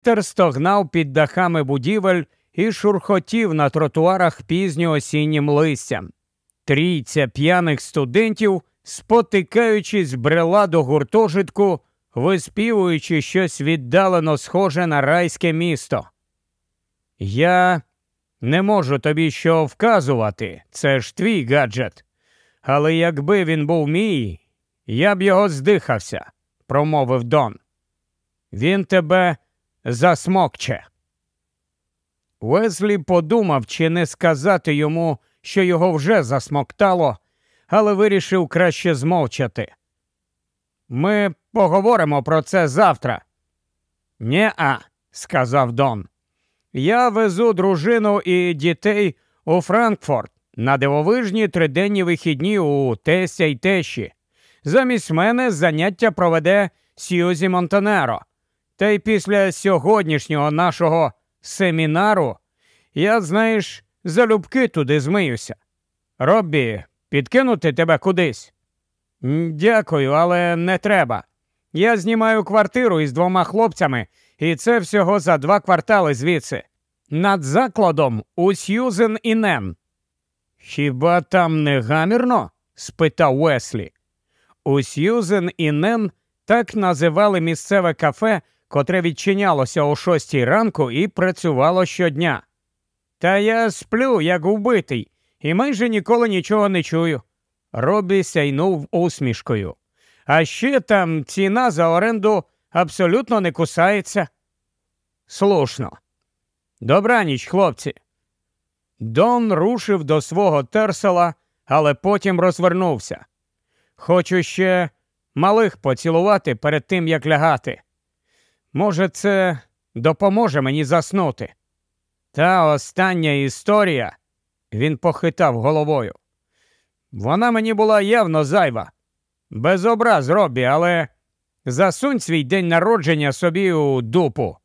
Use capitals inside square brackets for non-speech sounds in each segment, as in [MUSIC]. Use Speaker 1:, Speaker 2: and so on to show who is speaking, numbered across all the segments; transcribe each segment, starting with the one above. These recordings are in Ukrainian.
Speaker 1: Вітер стогнав під дахами будівель і шурхотів на тротуарах пізньоосіннім листям. Трійця п'яних студентів, спотикаючись, брела до гуртожитку, виспівуючи щось віддалено схоже на райське місто. Я не можу тобі що вказувати, це ж твій гаджет. Але якби він був мій, я б його здихався, промовив Дон. Він тебе засмокче. Уезлі подумав, чи не сказати йому, що його вже засмоктало, але вирішив краще змовчати. Ми поговоримо про це завтра. Нє-а, сказав Дон. Я везу дружину і дітей у Франкфурт на дивовижні триденні вихідні у тестя й тещі. Замість мене заняття проведе Сьюзі Монтанеро. Та й після сьогоднішнього нашого семінару я, знаєш, залюбки туди змиюся. Роббі, підкинути тебе кудись? Дякую, але не треба. Я знімаю квартиру із двома хлопцями, і це всього за два квартали звідси. Над закладом у Сьюзен і Нен. Хіба там не гамірно? спитав Уеслі. У Сьюзен і Нен так називали місцеве кафе, котре відчинялося о шостій ранку і працювало щодня. Та я сплю, як вбитий, і майже ніколи нічого не чую. Робі сяйнув усмішкою. А ще там ціна за оренду абсолютно не кусається. Слушно. Добраніч, хлопці. Дон рушив до свого терсела, але потім розвернувся. Хочу ще малих поцілувати перед тим, як лягати. Може, це допоможе мені заснути. Та остання історія, він похитав головою. Вона мені була явно зайва. Без образ Робі, але засунь свій день народження собі у дупу.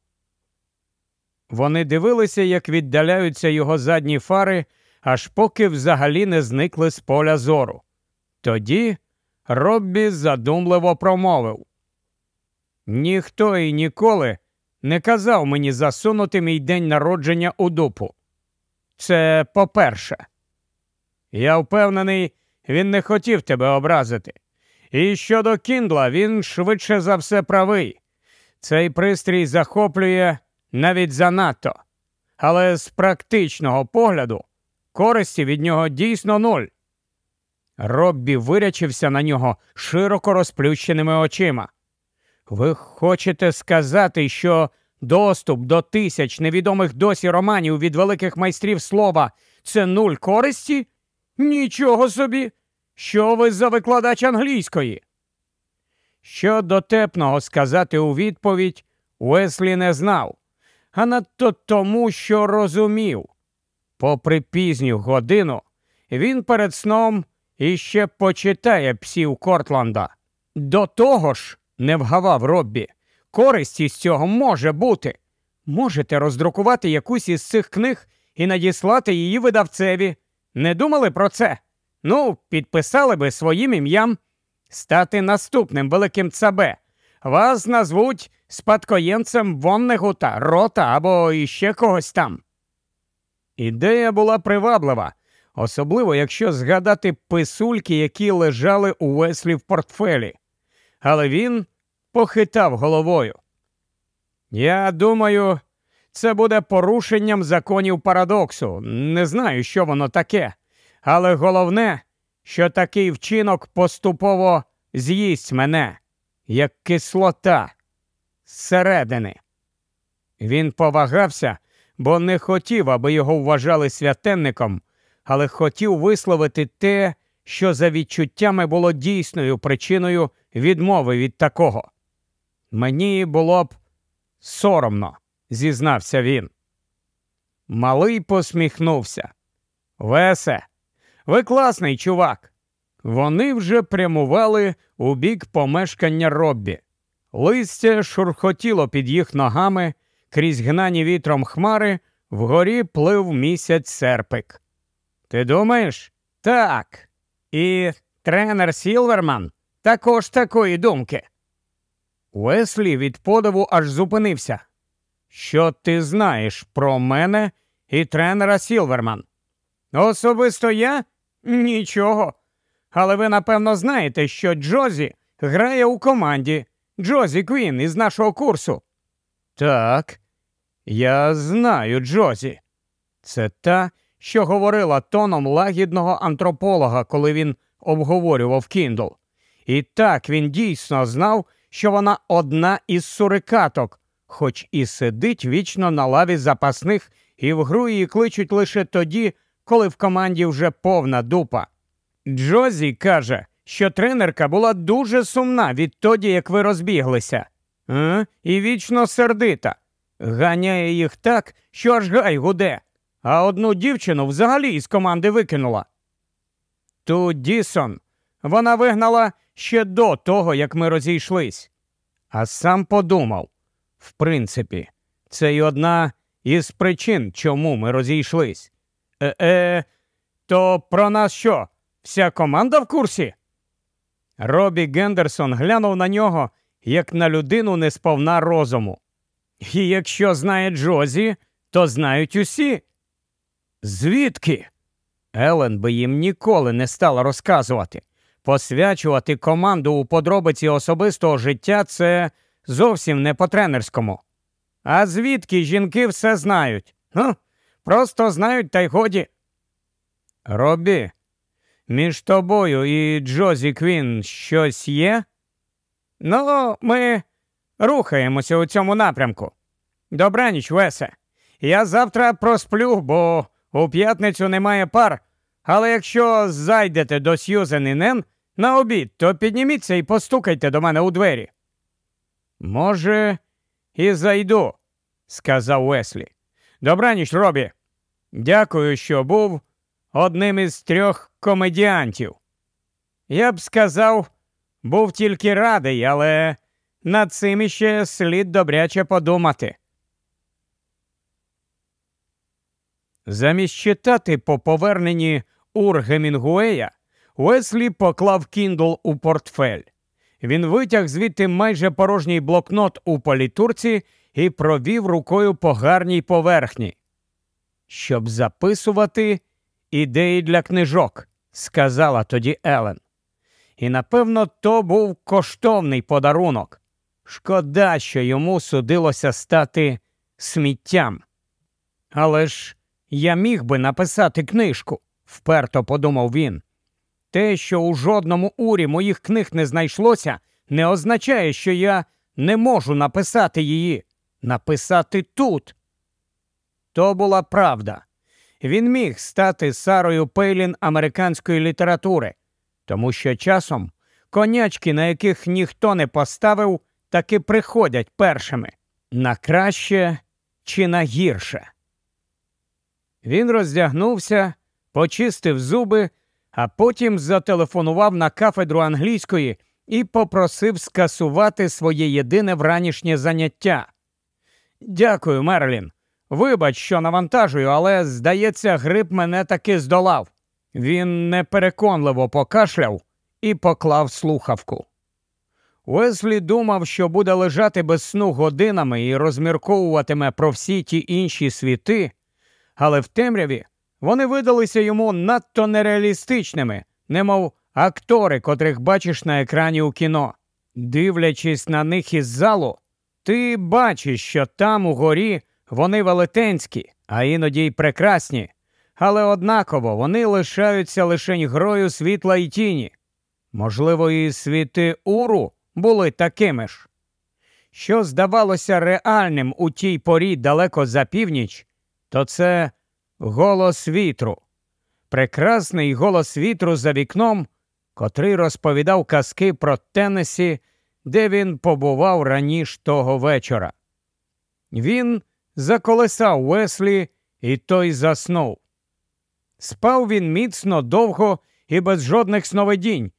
Speaker 1: Вони дивилися, як віддаляються його задні фари, аж поки взагалі не зникли з поля зору. Тоді Роббі задумливо промовив Ніхто і ніколи не казав мені засунути мій день народження у дупу. Це по-перше. Я впевнений, він не хотів тебе образити. І щодо Кіндла, він швидше за все правий. Цей пристрій захоплює навіть занадто. Але з практичного погляду користі від нього дійсно нуль. Роббі вирячився на нього широко розплющеними очима. Ви хочете сказати, що доступ до тисяч невідомих досі романів від великих майстрів слова це нуль користі? Нічого собі. Що ви за викладач англійської? Що дотепного сказати у відповідь, Уеслі не знав, а надто тому, що розумів. Попри пізню годину, він перед сном іще почитає псів Кортланда. До того ж, не вгавав Роббі, користь із цього може бути. Можете роздрукувати якусь із цих книг і надіслати її видавцеві. Не думали про це? Ну, підписали би своїм ім'ям стати наступним великим цабе. Вас назвуть спадкоємцем Воннегута, рота або іще когось там. Ідея була приваблива, особливо якщо згадати писульки, які лежали у Веслі в портфелі. Але він похитав головою. Я думаю, це буде порушенням законів парадоксу. Не знаю, що воно таке. Але головне, що такий вчинок поступово з'їсть мене, як кислота зсередини. Він повагався, бо не хотів, аби його вважали святенником, але хотів висловити те, що за відчуттями було дійсною причиною відмови від такого. Мені було б соромно, зізнався він. Малий посміхнувся. Весе, ви класний чувак. Вони вже прямували у бік помешкання Роббі. Листя шурхотіло під їх ногами, крізь гнані вітром хмари, вгорі плив місяць серпик. Ти думаєш? Так. І тренер Сілверман також такої думки. Уеслі від подиву аж зупинився. Що ти знаєш про мене і тренера Сілверман? Особисто я? Нічого. Але ви напевно знаєте, що Джозі грає у команді Джозі Квін із нашого курсу. Так, я знаю Джозі. Це та, що говорила тоном лагідного антрополога, коли він обговорював Кіндл. І так він дійсно знав, що вона одна із сурикаток, хоч і сидить вічно на лаві запасних, і в гру її кличуть лише тоді, коли в команді вже повна дупа. Джозі каже, що тренерка була дуже сумна відтоді, як ви розбіглися, а? і вічно сердита. Ганяє їх так, що аж гай гуде, а одну дівчину взагалі із команди викинула. Ту Дісон вона вигнала ще до того, як ми розійшлись. А сам подумав в принципі, це й одна із причин, чому ми розійшлись. Е, е, то про нас що? Вся команда в курсі? Робі Гендерсон глянув на нього, як на людину несповна розуму. І якщо знає Джозі, то знають усі. Звідки? Елен би їм ніколи не стала розказувати. Посвячувати команду у подробиці особистого життя це зовсім не по тренерському. А звідки жінки все знають? Ну, Просто знають, та й годі. Робі, між тобою і Джозі Квін щось є? Ну, ми рухаємося у цьому напрямку. Добраніч, Весе. Я завтра просплю, бо у п'ятницю немає пар. Але якщо зайдете до Сьюзен і Нен на обід, то підніміться і постукайте до мене у двері. Може, і зайду, сказав Уеслі. Добраніч, Робі. Дякую, що був одним із трьох комедіантів. Я б сказав, був тільки радий, але над цим іще слід добряче подумати. Замість читати по поверненні Ур Гемінгуея, Уеслі поклав Кіндл у портфель. Він витяг звідти майже порожній блокнот у політурці і провів рукою по гарній поверхні. Щоб записувати ідеї для книжок, сказала тоді Елен. І напевно, то був коштовний подарунок. Шкода, що йому судилося стати сміттям. Але ж я міг би написати книжку, вперто подумав він. Те, що у жодному урі моїх книг не знайшлося, не означає, що я не можу написати її, написати тут. То була правда. Він міг стати Сарою Пейлін американської літератури, тому що часом конячки, на яких ніхто не поставив, таки приходять першими на краще чи на гірше. Він роздягнувся, почистив зуби а потім зателефонував на кафедру англійської і попросив скасувати своє єдине вранішнє заняття. Дякую, Мерлін. Вибач, що навантажую, але, здається, грип мене таки здолав. Він непереконливо покашляв і поклав слухавку. Уеслі думав, що буде лежати без сну годинами і розмірковуватиме про всі ті інші світи, але в темряві вони видалися йому надто нереалістичними, немов актори, котрих бачиш на екрані у кіно. Дивлячись на них із залу, ти бачиш, що там угорі вони велетенські, а іноді й прекрасні, але однаково вони лишаються лише грою світла і тіні. Можливо, і світи уру були такими ж. Що здавалося реальним у тій порі далеко за північ, то це Голос вітру. Прекрасний голос вітру за вікном, котрий розповідав казки про Теннесі, де він побував раніше того вечора. Він заколесав Уеслі, і той заснув. Спав він міцно, довго і без жодних сновидінь,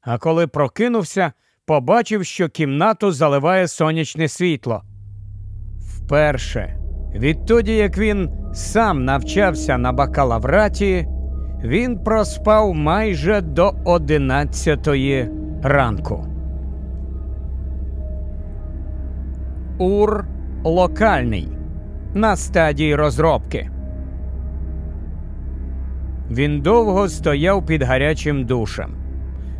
Speaker 1: а коли прокинувся, побачив, що кімнату заливає сонячне світло. Вперше. Відтоді, як він сам навчався на бакалавраті, він проспав майже до одинадцятої ранку. Ур локальний. на стадії розробки. Він довго стояв під гарячим душем.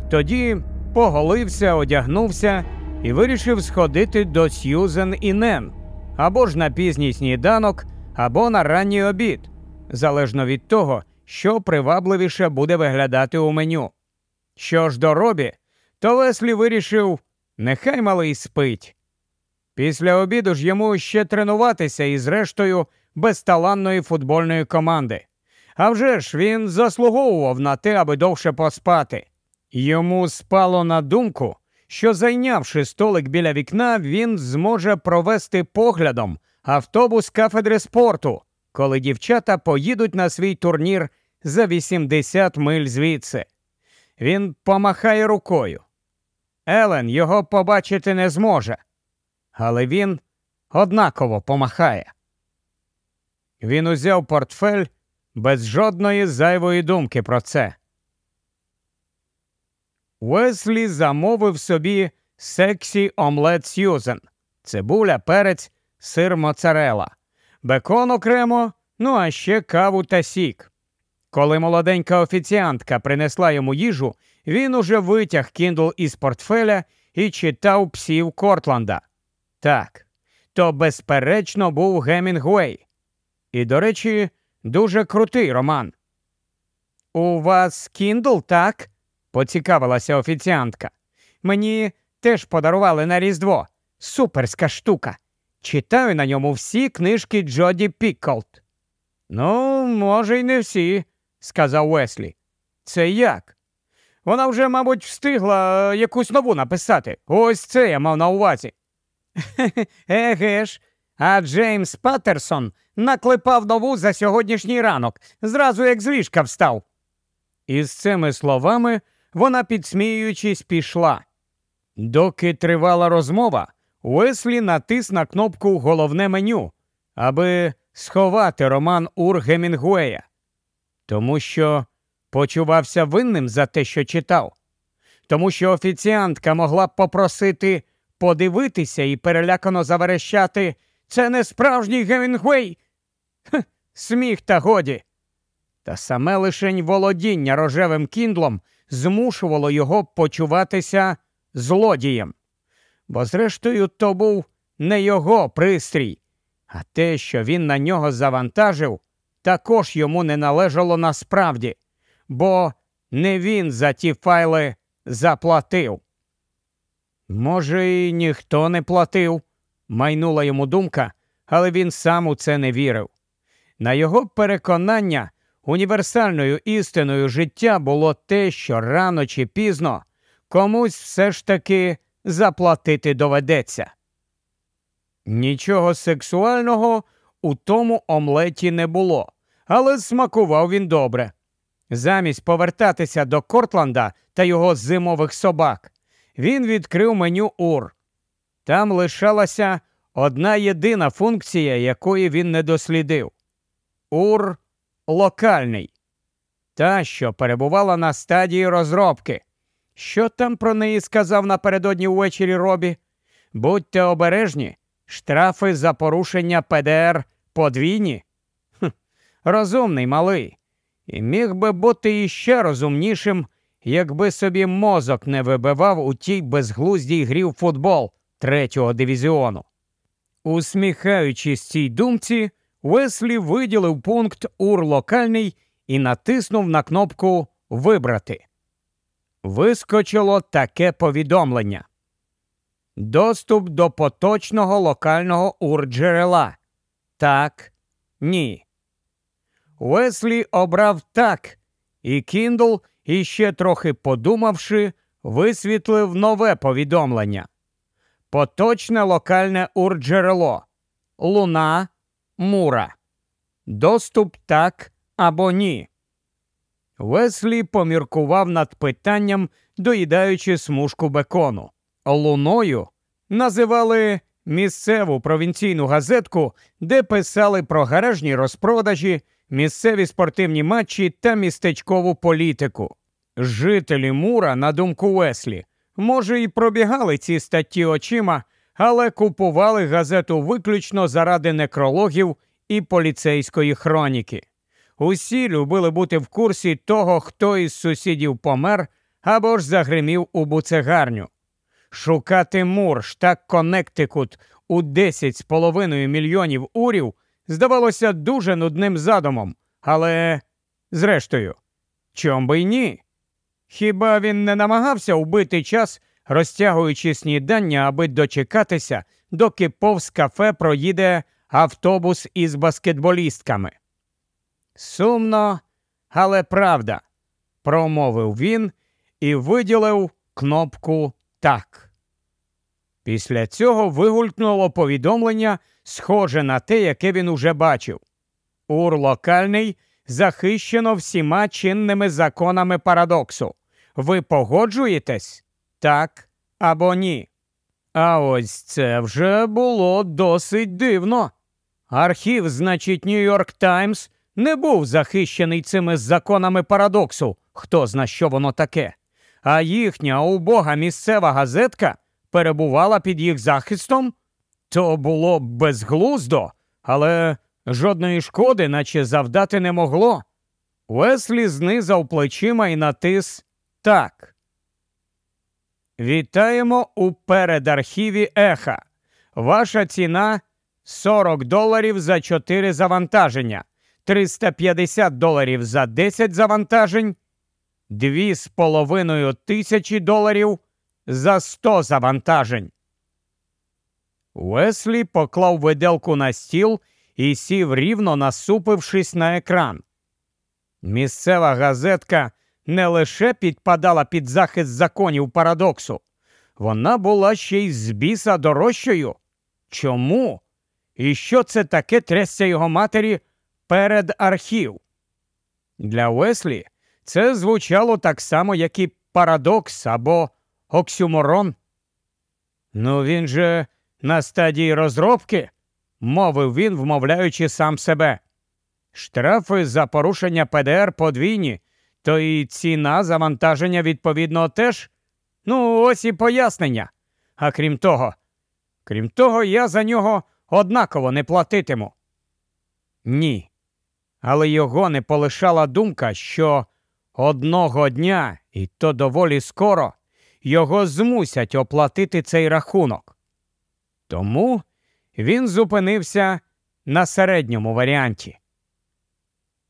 Speaker 1: Тоді поголився, одягнувся і вирішив сходити до Сьюзен і Нен або ж на пізній сніданок, або на ранній обід, залежно від того, що привабливіше буде виглядати у меню. Що ж до робі, то Леслі вирішив, нехай малий спить. Після обіду ж йому ще тренуватися із рештою безталанної футбольної команди. А вже ж він заслуговував на те, аби довше поспати. Йому спало на думку, що зайнявши столик біля вікна, він зможе провести поглядом автобус кафедри спорту, коли дівчата поїдуть на свій турнір за 80 миль звідси. Він помахає рукою. Елен його побачити не зможе, але він однаково помахає. Він узяв портфель без жодної зайвої думки про це. Уеслі замовив собі сексі омлет Сьюзен, цибуля, перець, сир моцарела, бекон окремо, ну а ще каву та сік. Коли молоденька офіціантка принесла йому їжу, він уже витяг кіндл із портфеля і читав псів Кортланда. Так, то, безперечно, був Гемінгуей. І, до речі, дуже крутий роман. У вас кіндл, так? Поцікавилася офіціантка. Мені теж подарували на Різдво. Суперська штука. Читаю на ньому всі книжки Джоді Пікколт. Ну, може, й не всі, сказав Уеслі. Це як? Вона вже, мабуть, встигла е, якусь нову написати. Ось це я мав на увазі. [LAUGHS] Еге ж, а Джеймс Паттерсон наклепав нову за сьогоднішній ранок, зразу як з ліжка встав. Із цими словами вона, підсміюючись, пішла. Доки тривала розмова, Уеслі натис на кнопку Головне меню, аби сховати роман Ур Гемінгуея, тому що почувався винним за те, що читав, тому що офіціантка могла б попросити подивитися і перелякано заверещати це не справжній Гемінгуей. Сміх та годі. Та саме лишень володіння рожевим кіндлом змушувало його почуватися злодієм. Бо, зрештою, то був не його пристрій, а те, що він на нього завантажив, також йому не належало насправді, бо не він за ті файли заплатив. Може, і ніхто не платив, майнула йому думка, але він сам у це не вірив. На його переконання, універсальною істиною життя було те, що рано чи пізно комусь все ж таки заплатити доведеться. Нічого сексуального у тому омлеті не було, але смакував він добре. Замість повертатися до Кортланда та його зимових собак, він відкрив меню Ур. Там лишалася одна єдина функція, якої він не дослідив. Ур локальний, та, що перебувала на стадії розробки. Що там про неї сказав напередодні ввечері Робі? Будьте обережні, штрафи за порушення ПДР подвійні. Хм, Розумний малий. І міг би бути іще розумнішим, якби собі мозок не вибивав у тій безглуздій грі в футбол третього дивізіону. Усміхаючись цій думці, Уеслі виділив пункт УР локальний і натиснув на кнопку Вибрати. Вискочило таке повідомлення. Доступ до поточного локального ур-джерела. Так, ні. Уеслі обрав так, і Кіндл, іще трохи подумавши, висвітлив нове повідомлення. Поточне локальне ур-джерело. Луна Мура. Доступ так або ні. Веслі поміркував над питанням, доїдаючи смужку бекону. Луною називали місцеву провінційну газетку, де писали про гаражні розпродажі, місцеві спортивні матчі та містечкову політику. Жителі Мура, на думку Веслі, може, і пробігали ці статті очима, але купували газету виключно заради некрологів і поліцейської хроніки. Усі любили бути в курсі того, хто із сусідів помер або ж загримів у буцегарню. Шукати мур, штат Коннектикут у 10,5 мільйонів урів здавалося дуже нудним задумом, але, зрештою, чом би й ні? Хіба він не намагався убити час, розтягуючи снідання, аби дочекатися, доки повз кафе проїде автобус із баскетболістками? Сумно, але правда, промовив він і виділив кнопку Так. Після цього вигулькнуло повідомлення, схоже на те, яке він уже бачив. Ур локальний захищено всіма чинними законами парадоксу. Ви погоджуєтесь? Так або ні? А ось це вже було досить дивно. Архів, значить, Нью-Йорк Таймс не був захищений цими законами парадоксу, хто зна, що воно таке. А їхня убога місцева газетка перебувала під їх захистом. То було безглуздо, але жодної шкоди, наче завдати не могло. Уеслі знизав плечима і натис так. Вітаємо у передархіві еха. Ваша ціна 40 доларів за 4 завантаження, 350 доларів за 10 завантажень, 2,5 тисячі доларів за 100 завантажень. Уеслі поклав виделку на стіл і сів рівно насупившись на екран. Місцева газетка не лише підпадала під захист законів парадоксу, вона була ще й з біса дорожчою. Чому? І що це таке трясся його матері перед архів? Для Уеслі це звучало так само, як і парадокс або оксюморон. Ну, він же на стадії розробки, мовив він, вмовляючи сам себе. Штрафи за порушення ПДР подвійні, то і ціна завантаження відповідно теж. Ну, ось і пояснення. А крім того, крім того, я за нього однаково не платитиму. Ні. Але його не полишала думка, що одного дня, і то доволі скоро, його змусять оплатити цей рахунок. Тому він зупинився на середньому варіанті.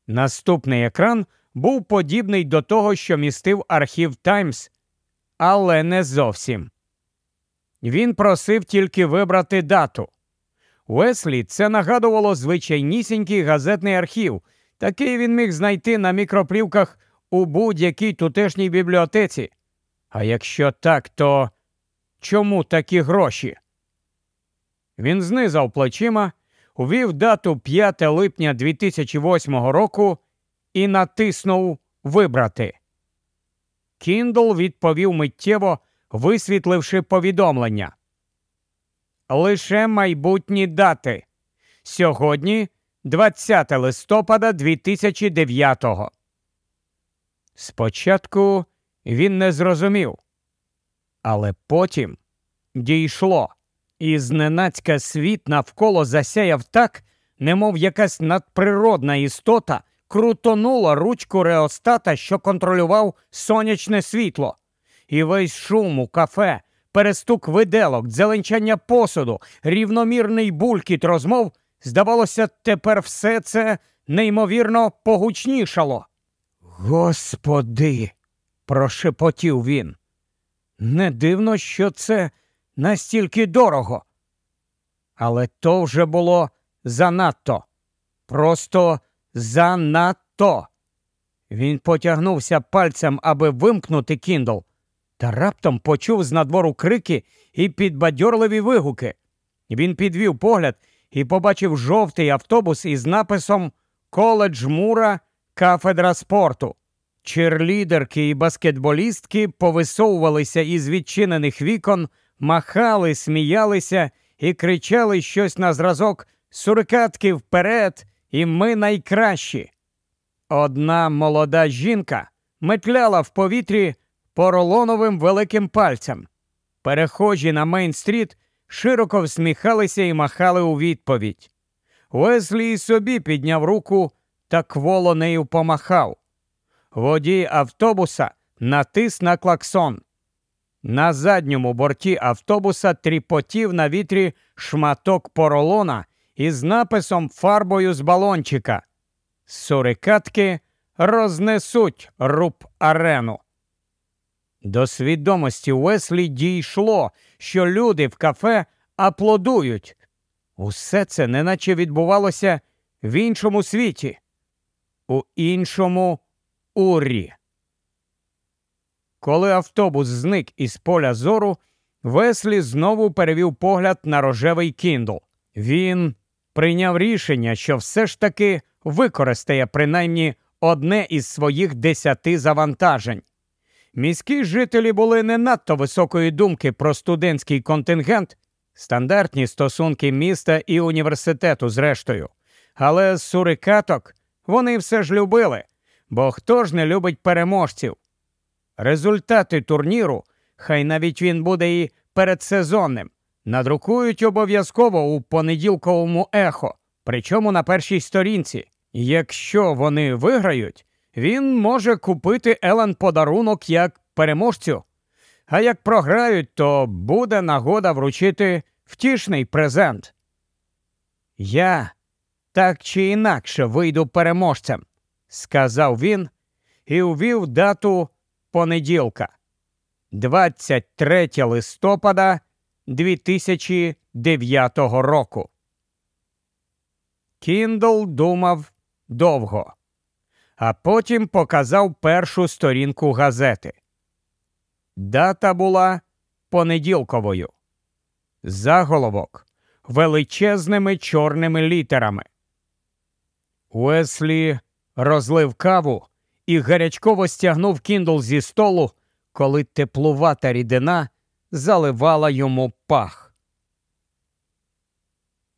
Speaker 1: Наступний екран був подібний до того, що містив архів Таймс, але не зовсім. Він просив тільки вибрати дату. Уеслі це нагадувало звичайнісінький газетний архів. Такий він міг знайти на мікроплівках у будь-якій тутешній бібліотеці. А якщо так, то чому такі гроші? Він знизав плечима, увів дату 5 липня 2008 року і натиснув Вибрати. Кіндл відповів миттєво, висвітливши повідомлення. Лише майбутні дати. Сьогодні 20 листопада 2009-го. Спочатку він не зрозумів, але потім дійшло, і зненацька світ навколо засяяв так, немов якась надприродна істота крутонула ручку реостата, що контролював сонячне світло, і весь шум у кафе, перестук виделок, дзеленчання посуду, рівномірний булькіт розмов, здавалося, тепер все це неймовірно погучнішало. Господи, прошепотів він. Не дивно, що це настільки дорого. Але то вже було занадто, просто занадто. Він потягнувся пальцем, аби вимкнути кіндл, та раптом почув з надвору крики і підбадьорливі вигуки. Він підвів погляд і побачив жовтий автобус із написом Коледж Мура, кафедра спорту. Черлідерки і баскетболістки повисовувалися із відчинених вікон, махали, сміялися і кричали щось на зразок Сурикатки вперед, і ми найкращі. Одна молода жінка метляла в повітрі поролоновим великим пальцем. Перехожі на Мейн-стріт широко всміхалися і махали у відповідь. Уеслі й собі підняв руку та кволо нею помахав. Водій автобуса натис на клаксон. На задньому борті автобуса тріпотів на вітрі шматок поролона із написом фарбою з балончика. Сурикатки рознесуть руб арену. До свідомості Уеслі дійшло, що люди в кафе аплодують. Усе це неначе відбувалося в іншому світі, у іншому урі. Коли автобус зник із поля зору, Веслі знову перевів погляд на рожевий кіндл. Він прийняв рішення, що все ж таки використає принаймні одне із своїх десяти завантажень. Міські жителі були не надто високої думки про студентський контингент, стандартні стосунки міста і університету, зрештою. Але сурикаток вони все ж любили, бо хто ж не любить переможців? Результати турніру, хай навіть він буде і передсезонним, надрукують обов'язково у понеділковому ехо, причому на першій сторінці. Якщо вони виграють, він може купити Елен подарунок як переможцю. А як програють, то буде нагода вручити втішний презент. Я так чи інакше вийду переможцем, сказав він і увів дату понеділка, 23 листопада 2009 року. Кіндл думав довго, а потім показав першу сторінку газети. Дата була понеділковою. Заголовок величезними чорними літерами. Уеслі розлив каву і гарячково стягнув кіндл зі столу, коли теплувата рідина заливала йому пах.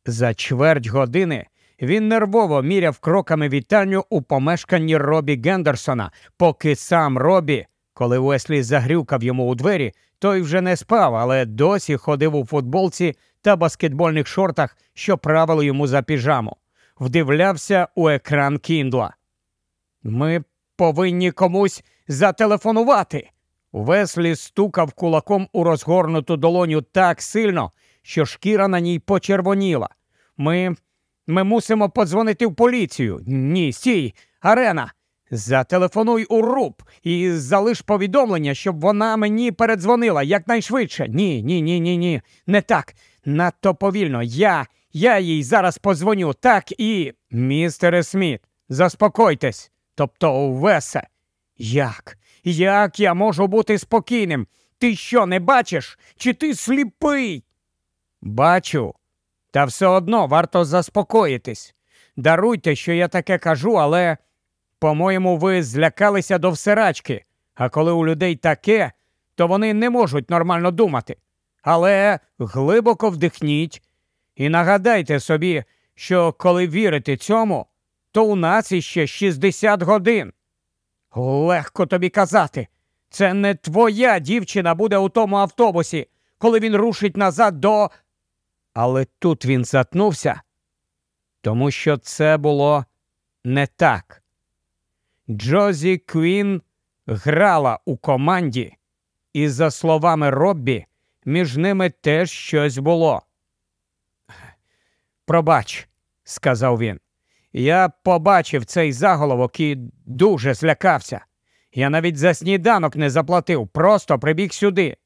Speaker 1: За чверть години він нервово міряв кроками вітальню у помешканні Робі Гендерсона, поки сам Робі, коли Уеслі загрюкав йому у двері, той вже не спав, але досі ходив у футболці та баскетбольних шортах, що правили йому за піжаму, вдивлявся у екран кіндла. Ми повинні комусь зателефонувати. Веслі стукав кулаком у розгорнуту долоню так сильно, що шкіра на ній почервоніла. Ми ми мусимо подзвонити в поліцію. Ні, стій, арена. Зателефонуй у руб і залиш повідомлення, щоб вона мені передзвонила якнайшвидше. Ні, ні, ні, ні, ні. Не так. Надто повільно. Я, я їй зараз подзвоню. Так і. Містере Сміт, заспокойтесь. Тобто, Весе. Як? Як я можу бути спокійним? Ти що, не бачиш? Чи ти сліпий? Бачу. Та все одно варто заспокоїтись. Даруйте, що я таке кажу, але, по-моєму, ви злякалися до всерачки, а коли у людей таке, то вони не можуть нормально думати. Але глибоко вдихніть і нагадайте собі, що коли вірите цьому, то у нас іще 60 годин. Легко тобі казати. Це не твоя дівчина буде у тому автобусі, коли він рушить назад до. Але тут він затнувся, тому що це було не так. Джозі Квін грала у команді, і, за словами Роббі, між ними теж щось було. Пробач, сказав він. Я побачив цей заголовок і дуже злякався. Я навіть за сніданок не заплатив, просто прибіг сюди.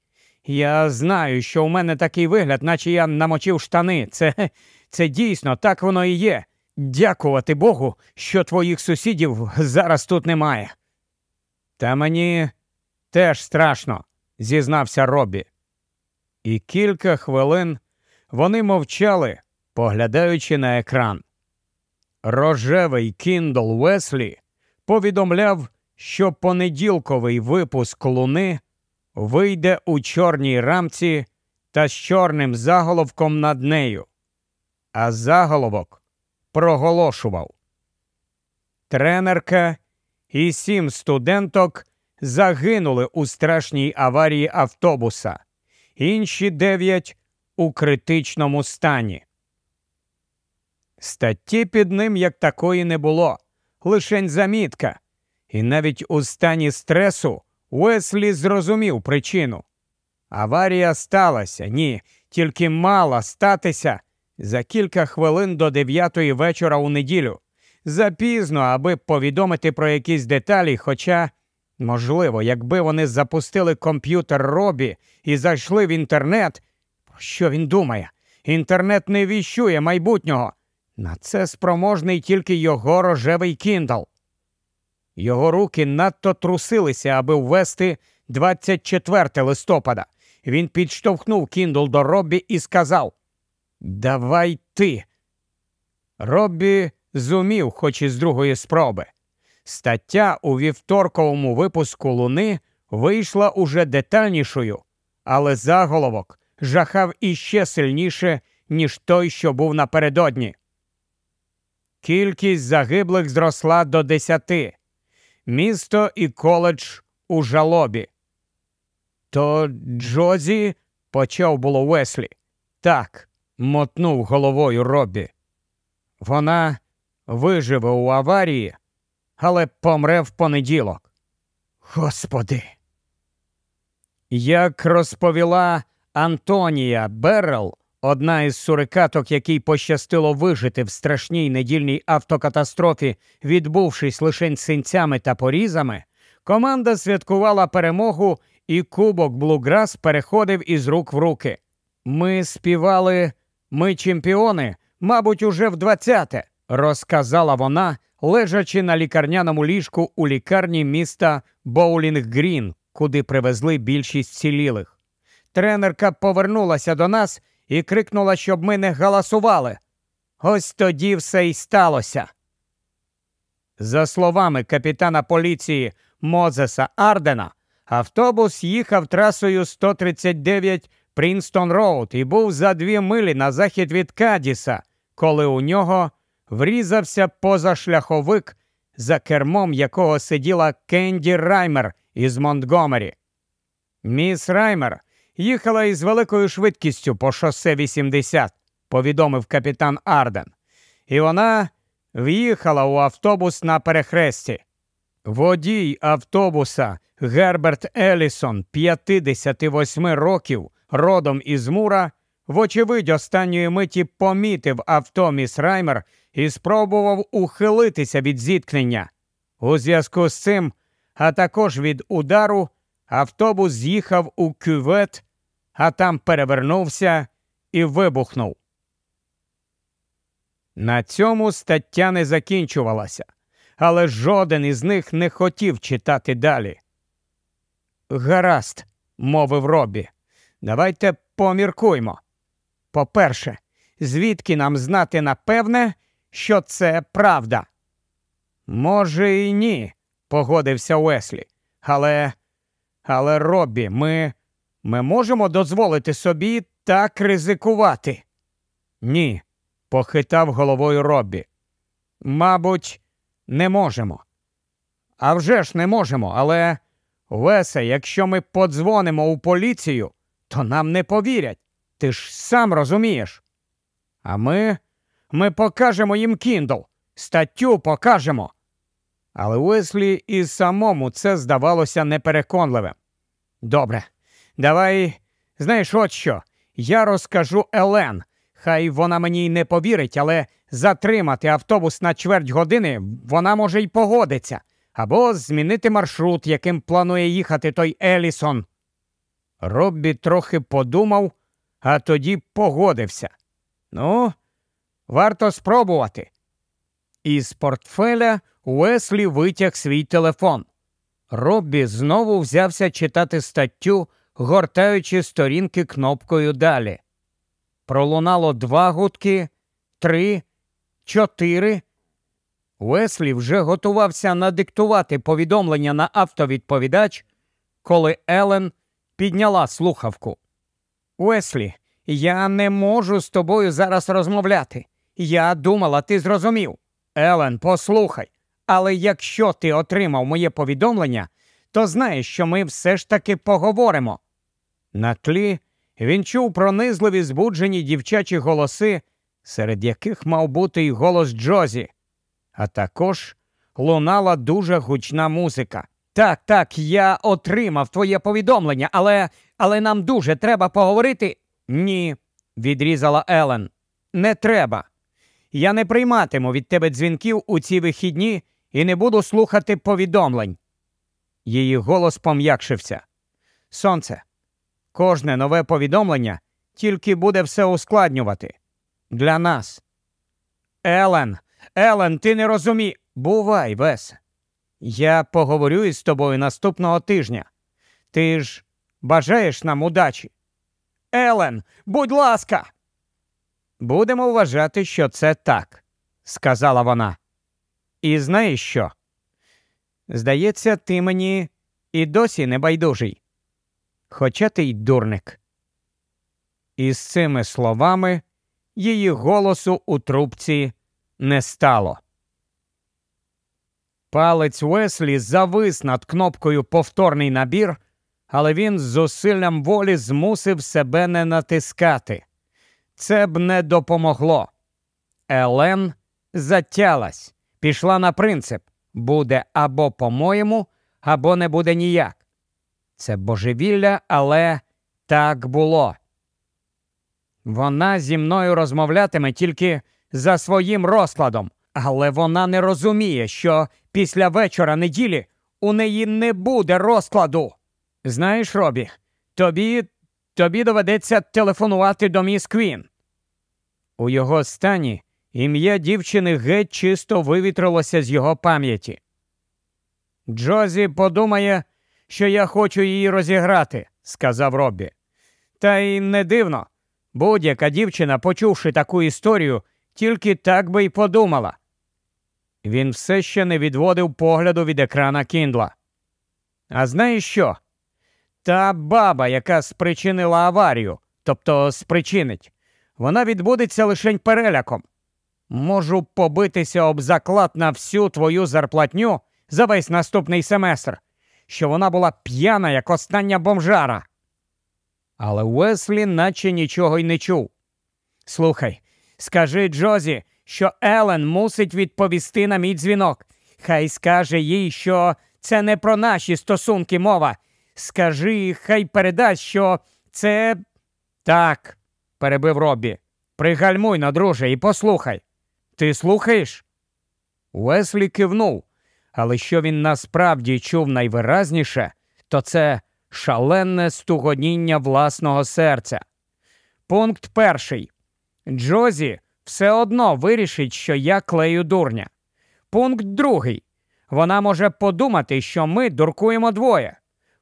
Speaker 1: Я знаю, що у мене такий вигляд, наче я намочив штани. Це це дійсно так воно і є. Дякувати Богу, що твоїх сусідів зараз тут немає. Та мені теж страшно, зізнався Робі. І кілька хвилин вони мовчали, поглядаючи на екран. Рожевий Кіндл Веслі повідомляв, що понеділковий випуск луни вийде у чорній рамці та з чорним заголовком над нею. А заголовок проголошував. Тренерка і сім студенток загинули у страшній аварії автобуса. Інші дев'ять у критичному стані. Статті під ним як такої не було, лишень замітка, і навіть у стані стресу Уеслі зрозумів причину. Аварія сталася, ні, тільки мала статися за кілька хвилин до дев'ятої вечора у неділю. Запізно, аби повідомити про якісь деталі, хоча, можливо, якби вони запустили комп'ютер Робі і зайшли в інтернет, про що він думає? Інтернет не віщує майбутнього. На це спроможний тільки його рожевий кіндл. Його руки надто трусилися, аби ввести 24 листопада. Він підштовхнув кіндл до Роббі і сказав Давай ти. Роббі зумів, хоч і з другої спроби. Стаття у вівторковому випуску Луни вийшла уже детальнішою, але заголовок жахав іще сильніше, ніж той, що був напередодні. Кількість загиблих зросла до десяти. Місто і коледж у жалобі. То Джозі, почав було Веслі. Так, мотнув головою Роббі. Вона виживе у аварії, але помре в понеділок. Господи. Як розповіла Антонія Беррел, одна із сурикаток, якій пощастило вижити в страшній недільній автокатастрофі, відбувшись лише синцями та порізами, команда святкувала перемогу, і кубок Блуграс переходив із рук в руки. Ми співали ми чемпіони, мабуть, уже в двадцяте, розказала вона, лежачи на лікарняному ліжку у лікарні міста Боулінг Грін, куди привезли більшість уцілілих. Тренерка повернулася до нас і крикнула, щоб ми не галасували. Ось тоді все й сталося. За словами капітана поліції Мозеса Ардена, автобус їхав трасою 139 Прінстон Роуд і був за дві милі на захід від Кадіса, коли у нього врізався позашляховик, за кермом якого сиділа Кенді Раймер із Монтгомері. Міс Раймер їхала із великою швидкістю по шосе 80, повідомив капітан Арден, і вона в'їхала у автобус на перехресті. Водій автобуса Герберт Елісон, 58 років, родом із Мура, вочевидь, останньої миті помітив авто міс Раймер і спробував ухилитися від зіткнення. У зв'язку з цим, а також від удару, автобус з'їхав у кювет, а там перевернувся і вибухнув. На цьому стаття не закінчувалася, але жоден із них не хотів читати далі. Гаразд, мовив Робі. Давайте поміркуймо. По-перше, звідки нам знати напевне, що це правда? Може, і ні, погодився Уеслі. Але, але, Робі, ми, ми можемо дозволити собі так ризикувати? Ні, похитав головою Робі. Мабуть, не можемо. «А вже ж не можемо, але, Весе, якщо ми подзвонимо у поліцію, то нам не повірять. Ти ж сам розумієш. А ми Ми покажемо їм кіндл, статтю покажемо. Але Уеслі і самому це здавалося непереконливим. Добре, давай, знаєш, от що. Я розкажу Елен. Хай вона мені й не повірить, але затримати автобус на чверть години вона може й погодиться, або змінити маршрут, яким планує їхати той Елісон. Роббі трохи подумав, а тоді погодився. Ну, варто спробувати. Із портфеля Уеслі витяг свій телефон. Роббі знову взявся читати статтю, гортаючи сторінки кнопкою далі. Пролунало два гудки, три, чотири. Уеслі вже готувався надиктувати повідомлення на автовідповідач, коли Елен підняла слухавку. Уеслі, я не можу з тобою зараз розмовляти. Я думала, ти зрозумів. Елен, послухай. Але якщо ти отримав моє повідомлення, то знаєш, що ми все ж таки поговоримо. На тлі Він чув пронизливі збуджені дівчачі голоси, серед яких мав бути й голос Джозі, а також лунала дуже гучна музика. Так, так, я отримав твоє повідомлення, але але нам дуже треба поговорити. Ні, відрізала Елен. Не треба. Я не прийматиму від тебе дзвінків у ці вихідні і не буду слухати повідомлень. Її голос пом'якшився. Сонце, кожне нове повідомлення тільки буде все ускладнювати. Для нас. Елен, Елен, ти не розумієш. Бувай, Вес. Я поговорю із тобою наступного тижня. Ти ж бажаєш нам удачі. Елен, будь ласка. Будемо вважати, що це так, сказала вона. І знаєш що? Здається, ти мені і досі не байдужий. Хоча ти й дурник. І з цими словами її голосу у трубці не стало. Палець Уеслі завис над кнопкою Повторний набір, але він з зусиллям волі змусив себе не натискати. Це б не допомогло. Елен затялась, пішла на принцип буде або по-моєму, або не буде ніяк. Це божевілля, але так було. Вона зі мною розмовлятиме тільки за своїм розкладом, але вона не розуміє, що після вечора неділі у неї не буде розкладу. Знаєш, Робі, тобі тобі доведеться телефонувати до міс Квін. У його стані ім'я дівчини геть чисто вивітрилося з його пам'яті. Джозі подумає, що я хочу її розіграти, сказав Робі. Та й не дивно. Будь-яка дівчина, почувши таку історію, тільки так би й подумала. Він все ще не відводив погляду від екрана Кіндла. А знаєш що? Та баба, яка спричинила аварію, тобто спричинить, вона відбудеться лишень переляком. Можу побитися об заклад на всю твою зарплатню за весь наступний семестр, що вона була п'яна, як остання бомжара. Але Уеслі наче нічого й не чув. Слухай, скажи Джозі, що Елен мусить відповісти на мій дзвінок. Хай скаже їй, що це не про наші стосунки мова. Скажи, хай передасть, що це. Так, перебив Робі. Пригальмуй на друже, і послухай. Ти слухаєш? Уеслі кивнув, але що він насправді чув найвиразніше, то це шаленне стугоніння власного серця. Пункт перший. Джозі все одно вирішить, що я клею дурня. Пункт другий. Вона може подумати, що ми дуркуємо двоє.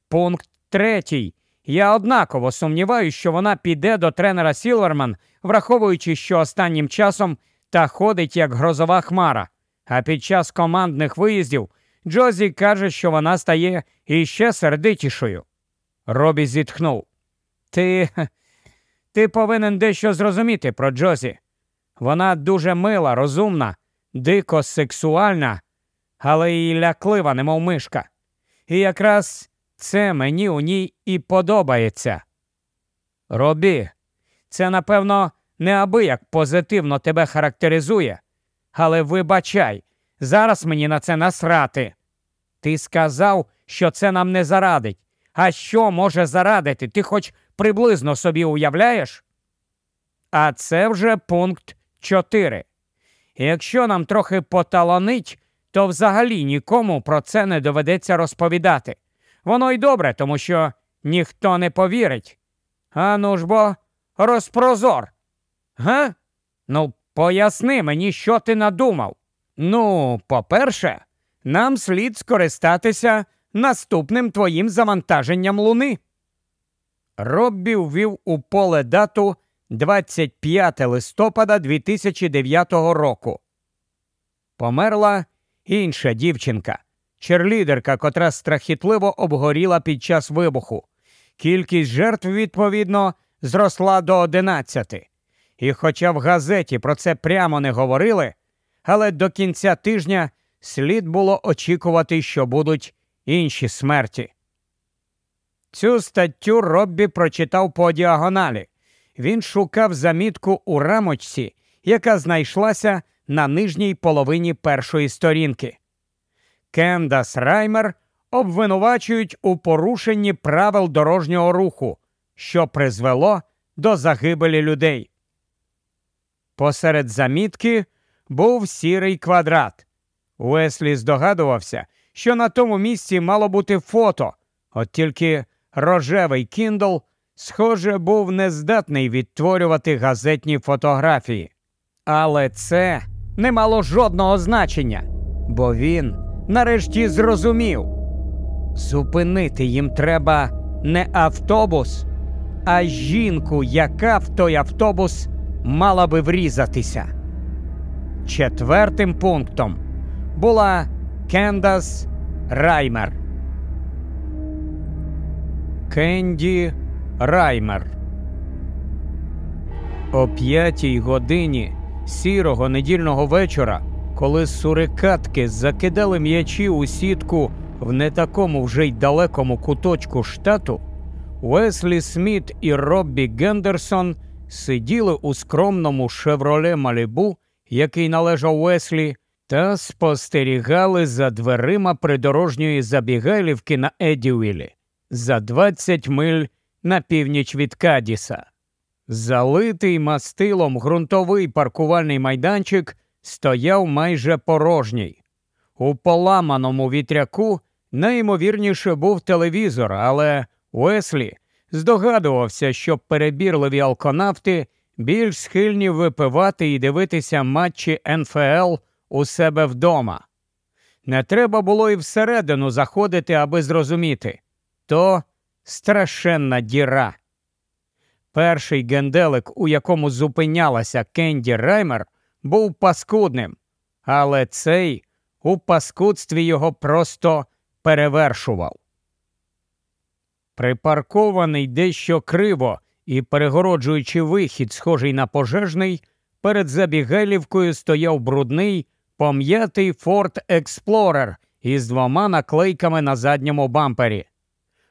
Speaker 1: Пункт третій. Я однаково сумніваюся, що вона піде до тренера Сілверман, враховуючи, що останнім часом та ходить як грозова хмара. А під час командних виїздів Джозі каже, що вона стає іще сердитішою. Робі зітхнув. Ти [LAUGHS] ти повинен дещо зрозуміти про Джозі. Вона дуже мила, розумна, дико сексуальна, але й ляклива, немов мишка. І якраз це мені у ній і подобається. Робі, це, напевно, неабияк позитивно тебе характеризує, але вибачай, зараз мені на це насрати. Ти сказав, що це нам не зарадить. А що може зарадити? Ти хоч приблизно собі уявляєш? А це вже пункт 4. Якщо нам трохи поталонить, то взагалі нікому про це не доведеться розповідати. Воно й добре, тому що ніхто не повірить. Ану ж бо розпрозор. Га? Ну, поясни мені, що ти надумав. Ну, по-перше, нам слід скористатися наступним твоїм завантаженням луни. Роббі ввів у поле дату 25 листопада 2009 року. Померла інша дівчинка, черлідерка, котра страхітливо обгоріла під час вибуху. Кількість жертв, відповідно, зросла до 11. І, хоча в газеті про це прямо не говорили, але до кінця тижня слід було очікувати, що будуть інші смерті. Цю статтю Роббі прочитав по діагоналі. Він шукав замітку у рамочці, яка знайшлася на нижній половині першої сторінки. Кендас Раймер обвинувачують у порушенні правил дорожнього руху, що призвело до загибелі людей. Посеред замітки був сірий квадрат. Уеслі здогадувався, що на тому місці мало бути фото, от тільки рожевий кіндл, схоже, був нездатний відтворювати газетні фотографії. Але це не мало жодного значення, бо він нарешті зрозумів. Зупинити їм треба не автобус, а жінку, яка в той автобус мала би врізатися. Четвертим пунктом була Кендас Раймер. Кенді Раймер. О п'ятій годині сірого недільного вечора, коли сурикатки закидали м'ячі у сітку в не такому вже й далекому куточку штату, Уеслі Сміт і Роббі Гендерсон сиділи у скромному шевроле Малібу, який належав Уеслі, та спостерігали за дверима придорожньої забігайлівки на Едівілі за 20 миль на північ від Кадіса. Залитий мастилом ґрунтовий паркувальний майданчик стояв майже порожній. У поламаному вітряку найімовірніше був телевізор, але Уеслі здогадувався, що перебірливі алконавти більш схильні випивати і дивитися матчі НФЛ у себе вдома. Не треба було і всередину заходити, аби зрозуміти то страшенна діра. Перший генделик, у якому зупинялася Кенді Раймер, був паскудним, але цей у паскудстві його просто перевершував. Припаркований дещо криво і перегороджуючи вихід, схожий на пожежний, перед забігайлівкою стояв брудний, пом'ятий Ford Explorer із двома наклейками на задньому бампері.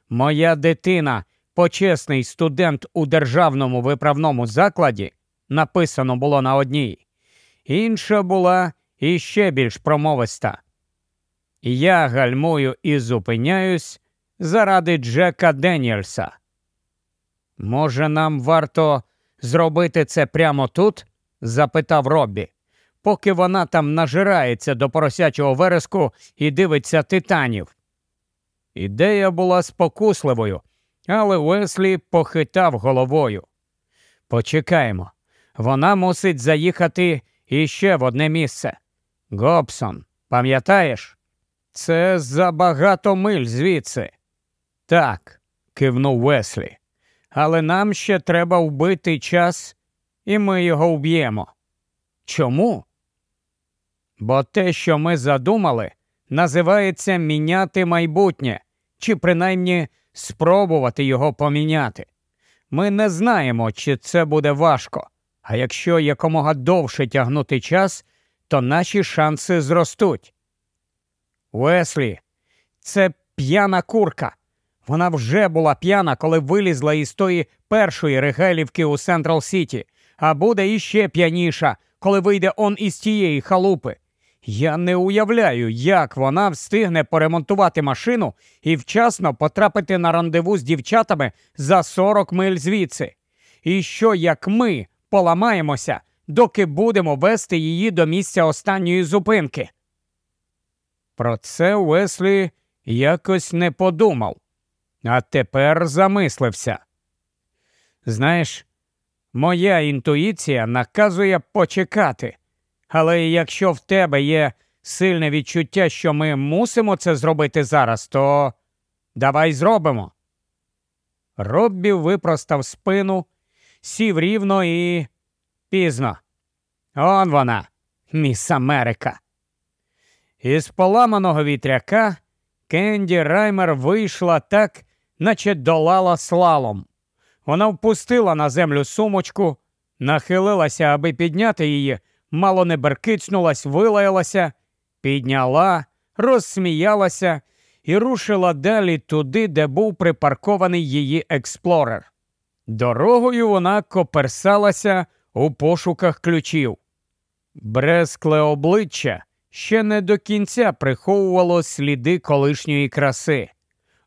Speaker 1: Моя дитина, почесний студент у державному виправному закладі, написано було на одній, інша була іще більш промовиста. Я гальмую і зупиняюсь заради Джека Деніельса. Може, нам варто зробити це прямо тут? запитав Роббі, поки вона там нажирається до поросячого вереску і дивиться титанів. Ідея була спокусливою, але Уеслі похитав головою. Почекаємо. Вона мусить заїхати іще в одне місце. Гобсон, пам'ятаєш? Це за багато миль звідси. Так, кивнув Веслі. Але нам ще треба вбити час, і ми його вб'ємо. Чому? Бо те, що ми задумали, називається міняти майбутнє, чи принаймні спробувати його поміняти. Ми не знаємо, чи це буде важко, а якщо якомога довше тягнути час, то наші шанси зростуть. Уеслі, це п'яна курка. Вона вже була п'яна, коли вилізла із тої першої регелівки у Централ Сіті, а буде іще п'яніша, коли вийде он із тієї халупи. Я не уявляю, як вона встигне поремонтувати машину і вчасно потрапити на рандеву з дівчатами за 40 миль звідси. І що як ми поламаємося, доки будемо вести її до місця останньої зупинки? Про це Уеслі якось не подумав, а тепер замислився. Знаєш, моя інтуїція наказує почекати. Але якщо в тебе є сильне відчуття, що ми мусимо це зробити зараз, то давай зробимо. Роббі випростав спину, сів рівно і пізно. Он вона, міс Америка. Із поламаного вітряка Кенді Раймер вийшла так, наче долала слалом. Вона впустила на землю сумочку, нахилилася, аби підняти її мало не беркицнулась, вилаялася, підняла, розсміялася і рушила далі туди, де був припаркований її експлорер. Дорогою вона коперсалася у пошуках ключів. Брескле обличчя ще не до кінця приховувало сліди колишньої краси.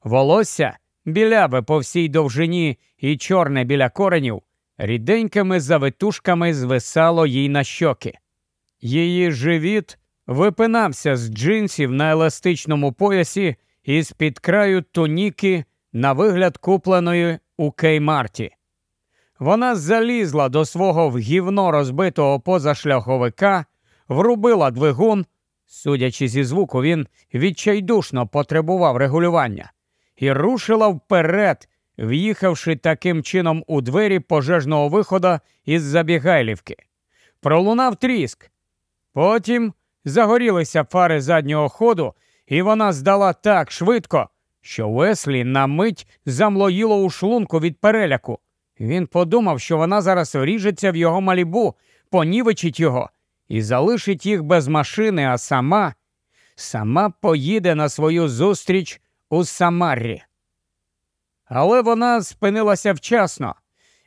Speaker 1: Волосся, біляве по всій довжині і чорне біля коренів, ріденькими завитушками звисало їй на щоки. Її живіт випинався з джинсів на еластичному поясі і з під краю туніки на вигляд купленої у Кеймарті. Вона залізла до свого в гівно розбитого позашляховика, врубила двигун, судячи зі звуку, він відчайдушно потребував регулювання, і рушила вперед, в'їхавши таким чином у двері пожежного виходу із Забігайлівки. Пролунав тріск. Потім загорілися фари заднього ходу, і вона здала так швидко, що Веслі на мить замлоїло у шлунку від переляку. Він подумав, що вона зараз ріжеться в його малібу, понівечить його і залишить їх без машини, а сама сама поїде на свою зустріч у Самаррі. Але вона спинилася вчасно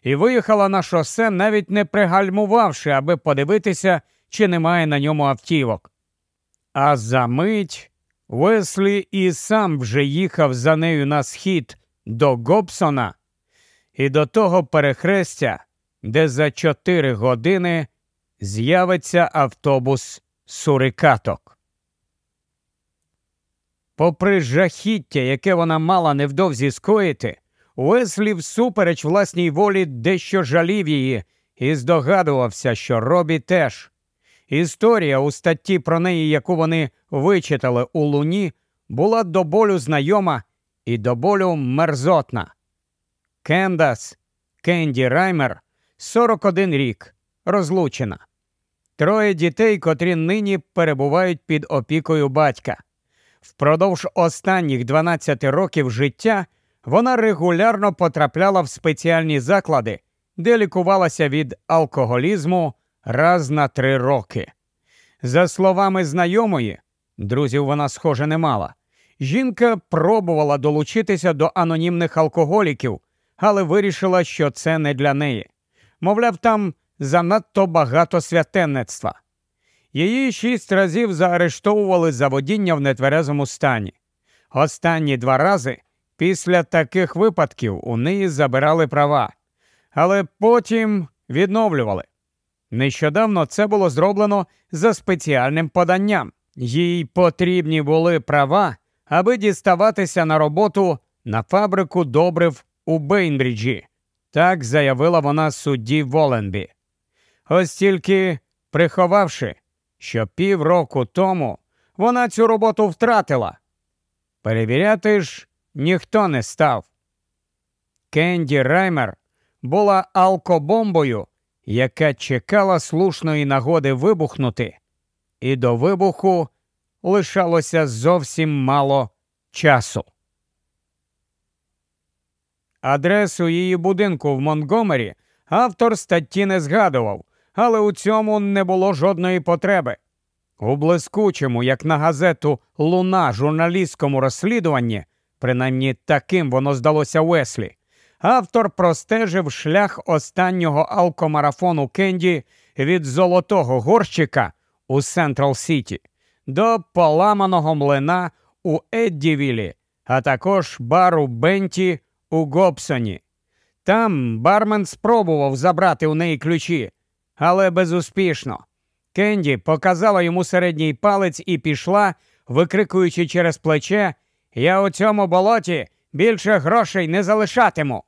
Speaker 1: і виїхала на шосе, навіть не пригальмувавши, аби подивитися, чи немає на ньому автівок. А за мить Веслі і сам вже їхав за нею на схід до Гобсона і до того перехрестя, де за чотири години з'явиться автобус сурикаток. Попри жахіття, яке вона мала невдовзі скоїти, Уеслі всупереч власній волі дещо жалів її і здогадувався, що Робі теж. Історія у статті про неї, яку вони вичитали у луні, була до болю знайома і до болю мерзотна. Кендас Кенді Раймер 41 рік, розлучена. Троє дітей, котрі нині перебувають під опікою батька. Впродовж останніх 12 років життя вона регулярно потрапляла в спеціальні заклади, де лікувалася від алкоголізму раз на три роки. За словами знайомої, друзів вона схоже не мала. Жінка пробувала долучитися до анонімних алкоголіків, але вирішила, що це не для неї. Мовляв, там занадто багато святенництва. Її шість разів заарештовували за водіння в нетверезому стані. Останні два рази після таких випадків у неї забирали права, але потім відновлювали. Нещодавно це було зроблено за спеціальним поданням. Їй потрібні були права, аби діставатися на роботу на фабрику добрив у Бейнбріджі. Так заявила вона судді Воленбі. Ось тільки приховавши, що півроку тому вона цю роботу втратила. Перевіряти ж ніхто не став. Кенді Раймер була алкобомбою, яка чекала слушної нагоди вибухнути, і до вибуху лишалося зовсім мало часу. Адресу її будинку в Монтгомері автор статті не згадував, але у цьому не було жодної потреби. У блискучому, як на газету Луна журналістському розслідуванні, принаймні таким воно здалося Уеслі, автор простежив шлях останнього алкомарафону Кенді від золотого горщика у Централ Сіті до поламаного млина у Еддівілі, а також бару Бенті у Гобсоні. Там бармен спробував забрати у неї ключі, але безуспішно. Кенді показала йому середній палець і пішла, викрикуючи через плече Я у цьому болоті більше грошей не залишатиму.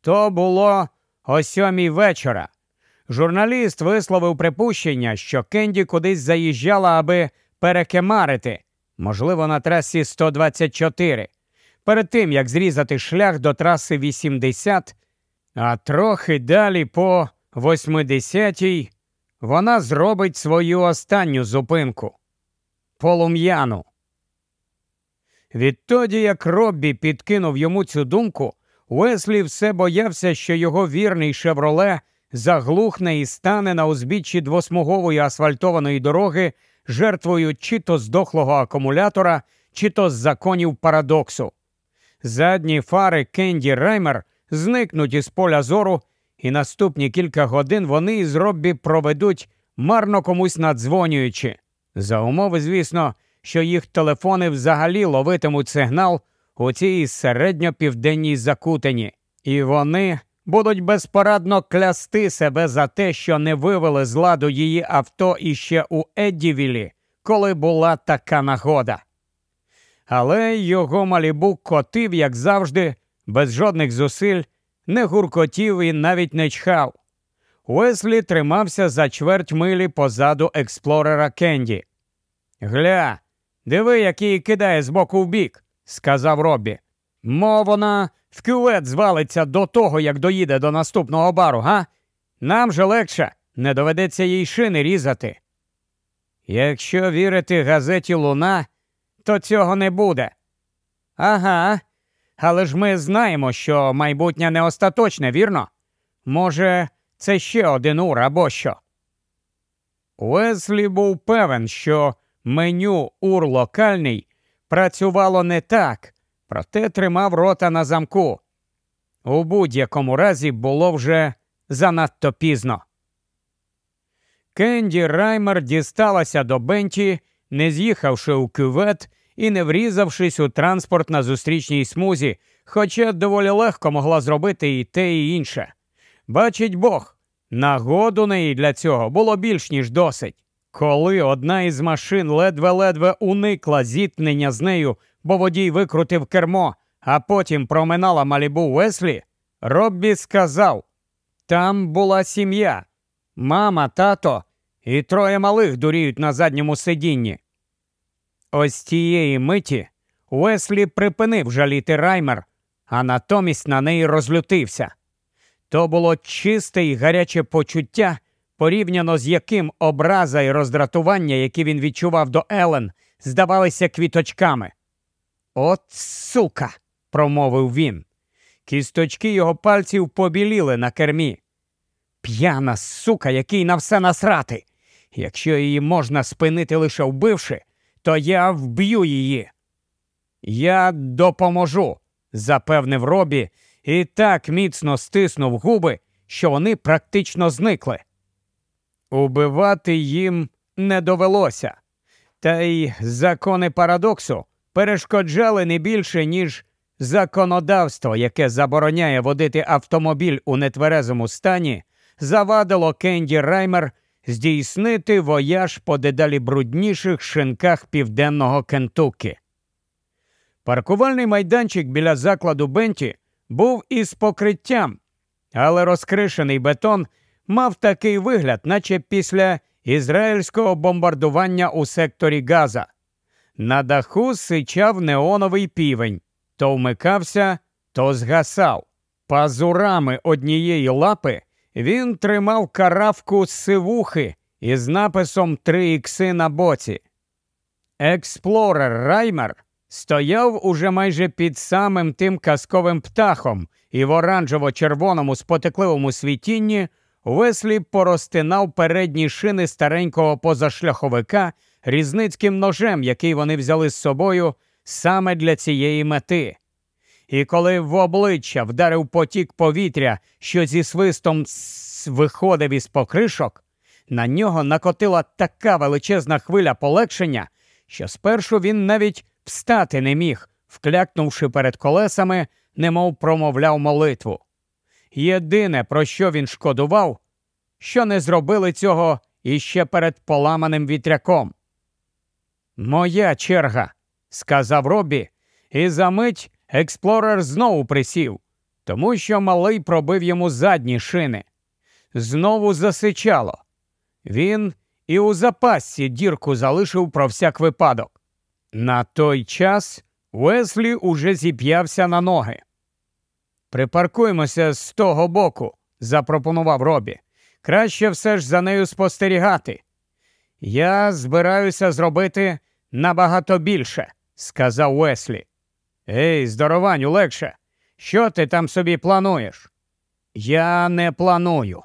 Speaker 1: То було о сьомій вечора. Журналіст висловив припущення, що Кенді кудись заїжджала, аби перекемарити, можливо, на трасі 124, перед тим як зрізати шлях до траси 80, а трохи далі по 80-й вона зробить свою останню зупинку полум'яну. Відтоді, як Роббі підкинув йому цю думку, Уеслі все боявся, що його вірний шевроле заглухне і стане на узбіччі двосмугової асфальтованої дороги жертвою чи то здохлого акумулятора, чи то з законів парадоксу. Задні фари Кенді Раймер зникнуть із поля зору, і наступні кілька годин вони із Роббі проведуть, марно комусь надзвонюючи. За умови, звісно, що їх телефони взагалі ловитимуть сигнал у цій середньо-південній закутині, і вони будуть безпорадно клясти себе за те, що не вивели з ладу її авто іще у Еддівілі, коли була така нагода. Але його малібук котив, як завжди, без жодних зусиль, не гуркотів і навіть не чхав. Уеслі тримався за чверть милі позаду експлорера Кенді. Гля, диви, який кидає з боку в бік, сказав Роббі. Мо вона в кювет звалиться до того, як доїде до наступного бару, га? Нам же легше, не доведеться їй шини різати. Якщо вірити газеті Луна, то цього не буде. Ага, але ж ми знаємо, що майбутнє не остаточне, вірно? Може, це ще один ур або що. Уеслі був певен, що меню ур локальний працювало не так, проте тримав рота на замку. У будь-якому разі було вже занадто пізно. Кенді Раймер дісталася до Бенті, не з'їхавши у кювет і не врізавшись у транспорт на зустрічній смузі, хоча доволі легко могла зробити і те, і інше. Бачить Бог, нагоду неї для цього було більш ніж досить. Коли одна із машин ледве-ледве уникла зіткнення з нею, бо водій викрутив кермо, а потім проминала малібу Веслі, Роббі сказав там була сім'я, мама, тато і троє малих дуріють на задньому сидінні. Ось тієї миті Уеслі припинив жаліти раймер, а натомість на неї розлютився. То було чисте і гаряче почуття, порівняно з яким образа і роздратування, які він відчував до Елен, здавалися квіточками. От сука, промовив він. Кісточки його пальців побіліли на кермі. П'яна сука, який на все насрати. Якщо її можна спинити лише вбивши, то я вб'ю її. Я допоможу, запевнив Робі і так міцно стиснув губи, що вони практично зникли. Убивати їм не довелося, та й закони парадоксу перешкоджали не більше, ніж законодавство, яке забороняє водити автомобіль у нетверезому стані, завадило Кенді Раймер здійснити вояж по дедалі брудніших шинках південного Кентукі. Паркувальний майданчик біля закладу Бенті був із покриттям, але розкришений бетон мав такий вигляд, наче після ізраїльського бомбардування у секторі Газа. На даху сичав неоновий півень, то вмикався, то згасав. Пазурами однієї лапи він тримав каравку сивухи із написом 3 ікси на боці. Експлорер Раймер стояв уже майже під самим тим казковим птахом, і в оранжево-червоному спотекливому світінні Веслі поростинав передні шини старенького позашляховика різницьким ножем, який вони взяли з собою саме для цієї мети. І коли в обличчя вдарив потік повітря, що зі свистом виходив із покришок, на нього накотила така величезна хвиля полегшення, що спершу він навіть встати не міг, вклякнувши перед колесами, немов промовляв молитву. Єдине, про що він шкодував, що не зробили цього іще перед поламаним вітряком. Моя черга, сказав Робі, і за мить експлорер знову присів, тому що малий пробив йому задні шини. Знову засичало. Він і у запасці дірку залишив про всяк випадок. На той час Уеслі уже зіп'явся на ноги. Припаркуймося з того боку, запропонував Робі. Краще все ж за нею спостерігати. Я збираюся зробити набагато більше, сказав Уеслі. Ей, здорованю, легше. Що ти там собі плануєш? Я не планую.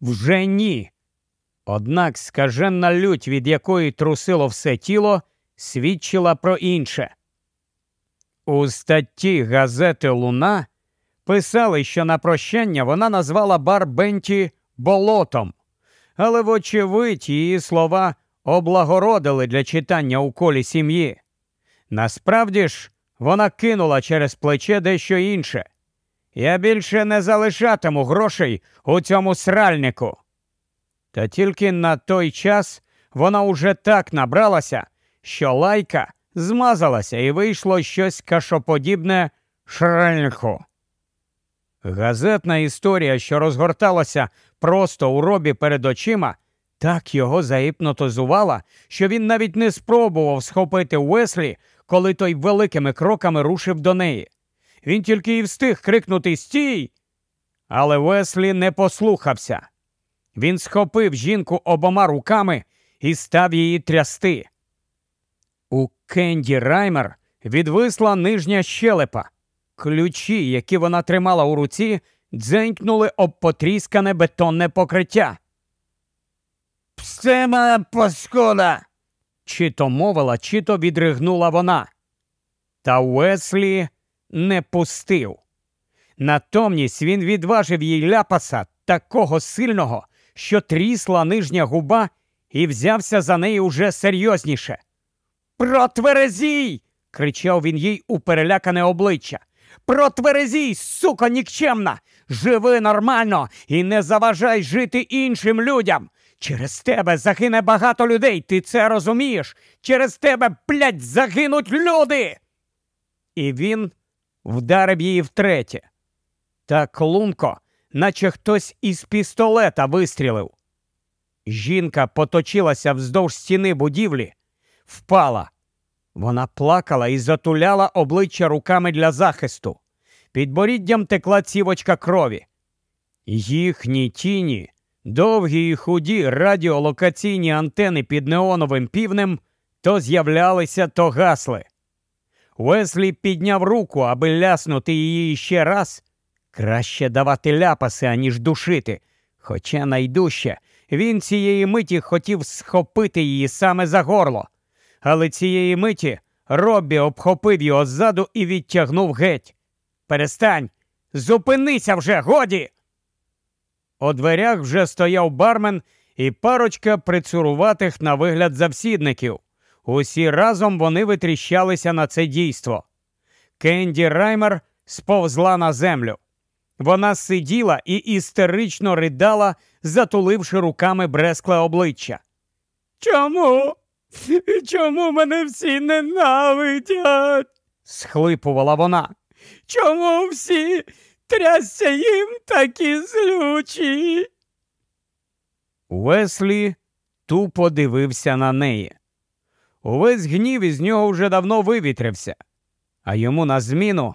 Speaker 1: Вже ні. Однак скаженна лють, від якої трусило все тіло, свідчила про інше. У статті газети Луна писали, що на прощання вона назвала бар Бенті болотом, але, вочевидь, її слова облагородили для читання у колі сім'ї. Насправді ж, вона кинула через плече дещо інше. Я більше не залишатиму грошей у цьому сральнику. Та тільки на той час вона уже так набралася, що лайка змазалася і вийшло щось кашоподібне шральнику. Газетна історія, що розгорталася просто у робі перед очима, так його загіпнотизувала, що він навіть не спробував схопити Уеслі, коли той великими кроками рушив до неї. Він тільки і встиг крикнути Стій! Але Уеслі не послухався. Він схопив жінку обома руками і став її трясти. У Кенді Раймер відвисла нижня щелепа. Ключі, які вона тримала у руці, дзенькнули об потріскане бетонне покриття. Псема паскода! Чи то мовила, чи то відригнула вона. Та Уеслі не пустив. Натомність він відважив їй ляпаса такого сильного, що трісла нижня губа, і взявся за неї уже серйозніше. Протверезій! кричав він їй у перелякане обличчя. Протверезій, сука нікчемна! Живи нормально і не заважай жити іншим людям. Через тебе загине багато людей, ти це розумієш? Через тебе, блядь, загинуть люди. І він вдарив її втретє. Так лунко, наче хтось із пістолета вистрілив. Жінка поточилася вздовж стіни будівлі, впала. Вона плакала і затуляла обличчя руками для захисту. Під боріддям текла цівочка крові. Їхні тіні, довгі і худі радіолокаційні антени під неоновим півнем то з'являлися, то гасли. Уеслі підняв руку, аби ляснути її ще раз. Краще давати ляпаси, аніж душити. Хоча найдужче він цієї миті хотів схопити її саме за горло. Але цієї миті Роббі обхопив його ззаду і відтягнув геть. Перестань, зупинися вже, годі. У дверях вже стояв бармен і парочка прицуруватих на вигляд завсідників. Усі разом вони витріщалися на це дійство. Кенді Раймер сповзла на землю. Вона сиділа і істерично ридала, затуливши руками брескле обличчя. Чому? Чому мене всі ненавидять? схлипувала вона. Чому всі трясся їм такі злючі? Уеслі тупо дивився на неї. Увесь гнів із нього вже давно вивітрився, а йому на зміну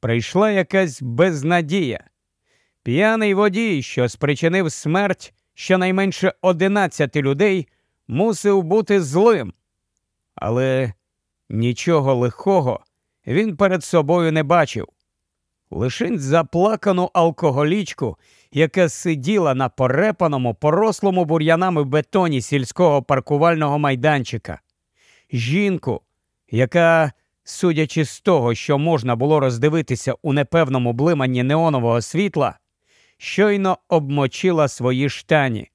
Speaker 1: прийшла якась безнадія. П'яний водій, що спричинив смерть щонайменше одинадцяти людей, мусив бути злим. Але нічого лихого він перед собою не бачив. Лишень заплакану алкоголічку, яка сиділа на порепаному, порослому бур'янами бетоні сільського паркувального майданчика, жінку, яка, судячи з того, що можна було роздивитися у непевному блиманні неонового світла, щойно обмочила свої штані.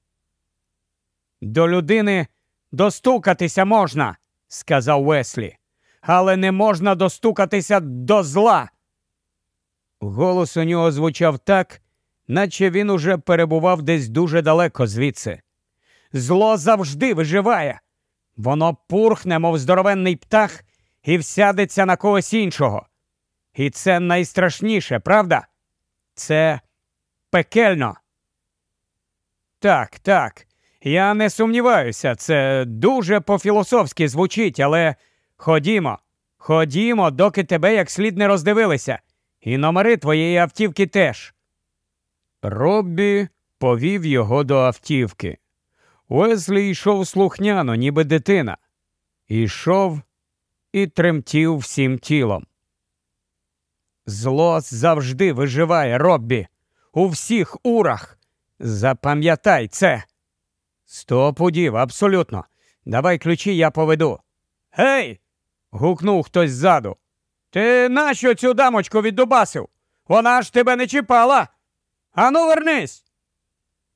Speaker 1: До людини достукатися можна, сказав Веслі, але не можна достукатися до зла. Голос у нього звучав так, наче він уже перебував десь дуже далеко звідси. Зло завжди виживає. Воно пурхне, мов здоровенний птах, і всядеться на когось іншого. І це найстрашніше, правда? Це пекельно. Так, так. Я не сумніваюся, це дуже по-філософськи звучить, але ходімо, ходімо, доки тебе як слід не роздивилися, і номери твоєї автівки теж. Роббі повів його до автівки. Уезлі йшов слухняно, ніби дитина. Ішов і тремтів всім тілом. Зло завжди виживає, Роббі, у всіх урах. Запам'ятай це. Сто пудів, абсолютно. Давай ключі, я поведу. Гей. гукнув хтось ззаду. Ти нащо цю дамочку віддубасив? Вона ж тебе не чіпала. Ану, вернись.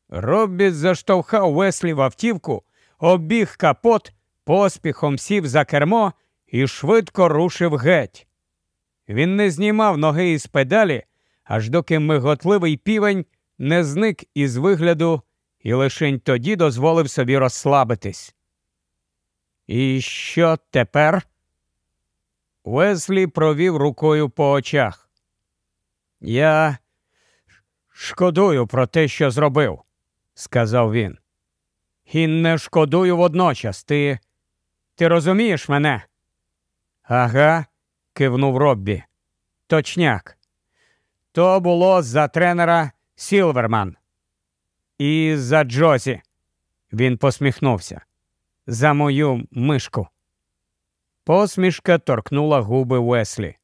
Speaker 1: Роббі заштовхав Веслі в автівку, обіг капот, поспіхом сів за кермо і швидко рушив геть. Він не знімав ноги із педалі, аж доки миготливий півень не зник із вигляду і лишень тоді дозволив собі розслабитись. І що тепер? Уеслі провів рукою по очах. Я шкодую про те, що зробив, сказав він. І не шкодую водночас. Ти Ти розумієш мене? Ага, кивнув Роббі. Точняк. То було за тренера Сілверман. І за Джозі. Він посміхнувся. За мою мишку. Посмішка торкнула губи Веслі.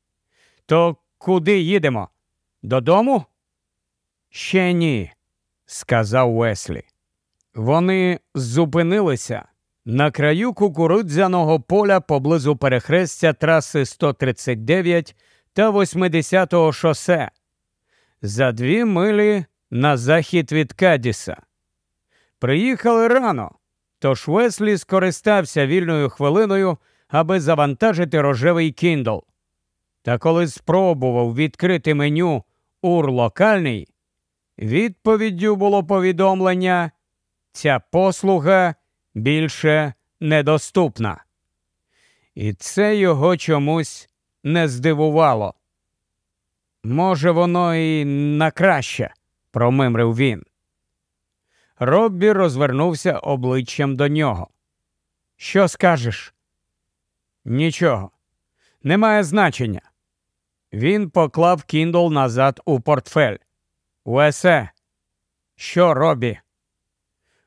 Speaker 1: То куди їдемо? Додому? Ще ні, сказав Веслі. Вони зупинилися на краю кукурудзяного поля поблизу перехрестя траси 139 та 80-го шосе. За дві милі на захід від Кадіса. Приїхали рано, тож Веслі скористався вільною хвилиною, аби завантажити рожевий кіндл. Та коли спробував відкрити меню ур локальний, відповіддю було повідомлення ця послуга більше недоступна. І це його чомусь не здивувало. Може, воно і на краще, промимрив він. Роббі розвернувся обличчям до нього. Що скажеш? Нічого. Немає значення. Він поклав кіндл назад у портфель. Уесе, що Робі?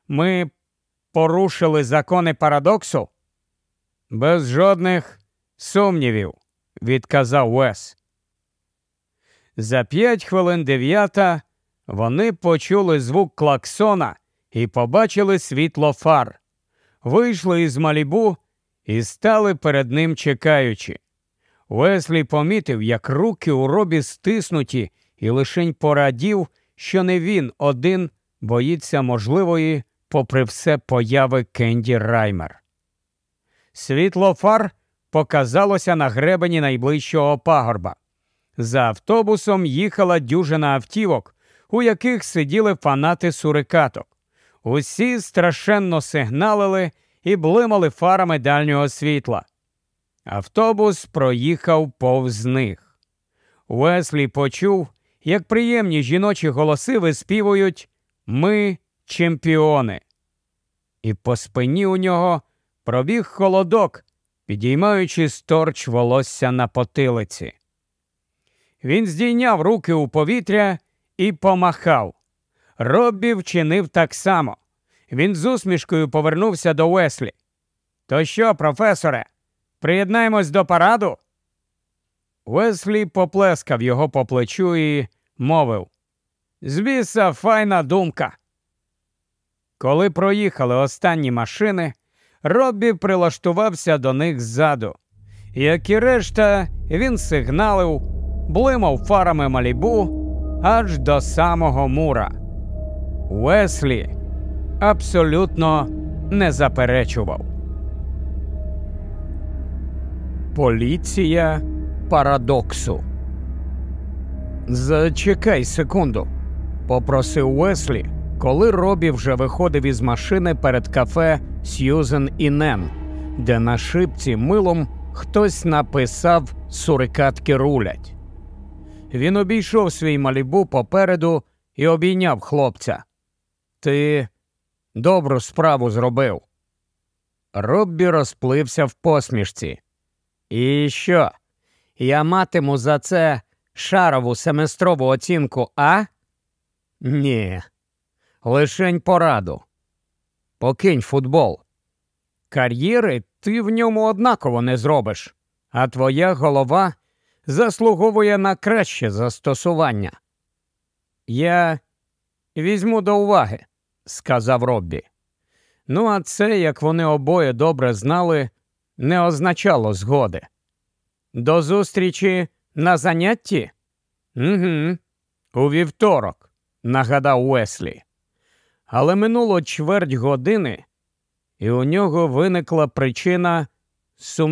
Speaker 1: Ми порушили закони парадоксу? Без жодних сумнівів, відказав Уес. За п'ять хвилин дев'ята вони почули звук клаксона і побачили світло фар. Вийшли із малібу і стали перед ним чекаючи. Уеслі помітив, як руки у робі стиснуті, і лишень порадів, що не він один боїться можливої, попри все, появи Кенді Раймер. Світло фар показалося на гребені найближчого пагорба. За автобусом їхала дюжина автівок, у яких сиділи фанати сурикаток. Усі страшенно сигналили і блимали фарами дальнього світла. Автобус проїхав повз них. Уеслі почув, як приємні жіночі голоси виспівують Ми чемпіони. І по спині у нього пробіг холодок, підіймаючи сторч волосся на потилиці. Він здійняв руки у повітря і помахав. Роббі вчинив так само. Він з усмішкою повернувся до Уеслі. То що, професоре, приєднаємось до параду? Уеслі поплескав його по плечу і мовив Звіса, файна думка. Коли проїхали останні машини, Роббі прилаштувався до них ззаду. Як і решта, він сигналив, блимав фарами малібу аж до самого мура. Уеслі абсолютно не заперечував. Поліція парадоксу. Зачекай секунду, попросив Уеслі, коли Робі вже виходив із машини перед кафе Сьюзен і Нен, де на шипці милом хтось написав Сурикатки рулять. Він обійшов свій малібу попереду і обійняв хлопця. Ти добру справу зробив. Роббі розплився в посмішці. І що? Я матиму за це шарову семестрову оцінку, а? Ні. Лишень пораду. Покинь футбол. Кар'єри ти в ньому однаково не зробиш, а твоя голова заслуговує на краще застосування. Я візьму до уваги, сказав Роббі. Ну, а це, як вони обоє добре знали, не означало згоди. До зустрічі на занятті? Угу. У вівторок, нагадав Уеслі. Але минуло чверть години, і у нього виникла причина сумніватися.